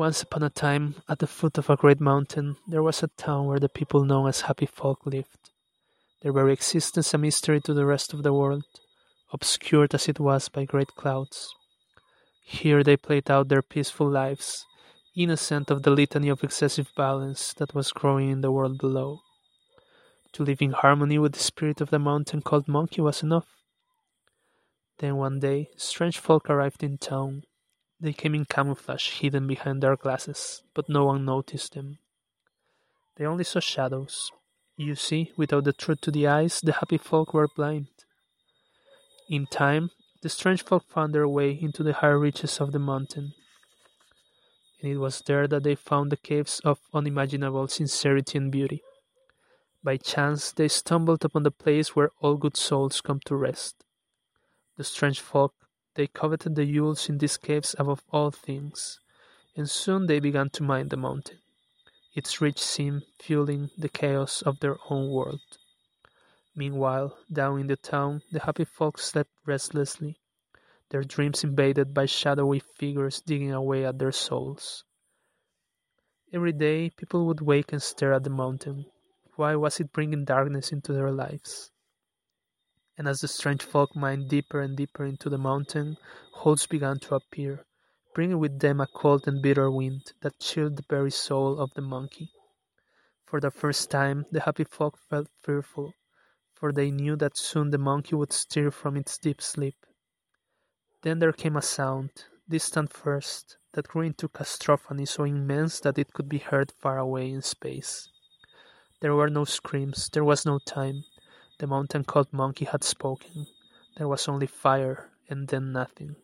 Once upon a time, at the foot of a great mountain, there was a town where the people known as Happy Folk lived. Their very existence a mystery to the rest of the world, obscured as it was by great clouds. Here they played out their peaceful lives, innocent of the litany of excessive violence that was growing in the world below. To live in harmony with the spirit of the mountain called Monkey was enough. Then one day, strange folk arrived in town they came in camouflage, hidden behind their glasses, but no one noticed them. They only saw shadows. You see, without the truth to the eyes, the happy folk were blind. In time, the strange folk found their way into the higher reaches of the mountain. And it was there that they found the caves of unimaginable sincerity and beauty. By chance, they stumbled upon the place where all good souls come to rest. The strange folk they coveted the jewels in these caves above all things, and soon they began to mine the mountain, its rich seam fueling the chaos of their own world. Meanwhile, down in the town, the happy folk slept restlessly, their dreams invaded by shadowy figures digging away at their souls. Every day, people would wake and stare at the mountain. Why was it bringing darkness into their lives? And as the strange folk mined deeper and deeper into the mountain, holes began to appear, bringing with them a cold and bitter wind that chilled the very soul of the monkey. For the first time, the happy folk felt fearful, for they knew that soon the monkey would stir from its deep sleep. Then there came a sound, distant first, that grew into cacophony so immense that it could be heard far away in space. There were no screams, there was no time, the mountain called Monkey had spoken. There was only fire, and then nothing.